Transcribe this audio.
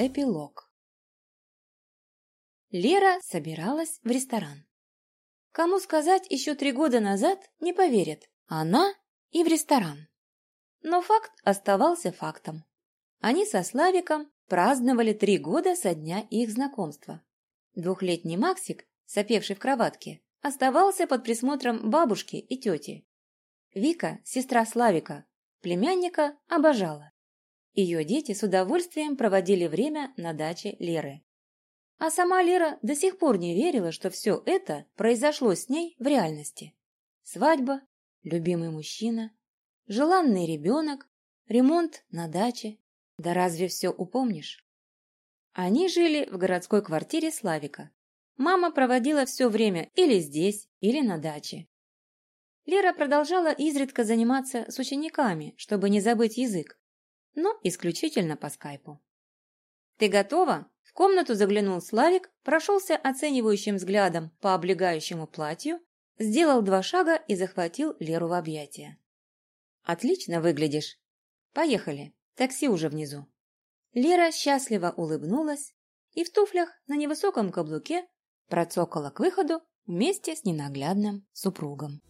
Эпилог Лера собиралась в ресторан. Кому сказать еще три года назад, не поверят. Она и в ресторан. Но факт оставался фактом. Они со Славиком праздновали три года со дня их знакомства. Двухлетний Максик, сопевший в кроватке, оставался под присмотром бабушки и тети. Вика, сестра Славика, племянника, обожала. Ее дети с удовольствием проводили время на даче Леры. А сама Лера до сих пор не верила, что все это произошло с ней в реальности. Свадьба, любимый мужчина, желанный ребенок, ремонт на даче. Да разве все упомнишь? Они жили в городской квартире Славика. Мама проводила все время или здесь, или на даче. Лера продолжала изредка заниматься с учениками, чтобы не забыть язык, но исключительно по скайпу. «Ты готова?» комнату заглянул Славик, прошелся оценивающим взглядом по облегающему платью, сделал два шага и захватил Леру в объятия. «Отлично выглядишь. Поехали, такси уже внизу». Лера счастливо улыбнулась и в туфлях на невысоком каблуке процокала к выходу вместе с ненаглядным супругом.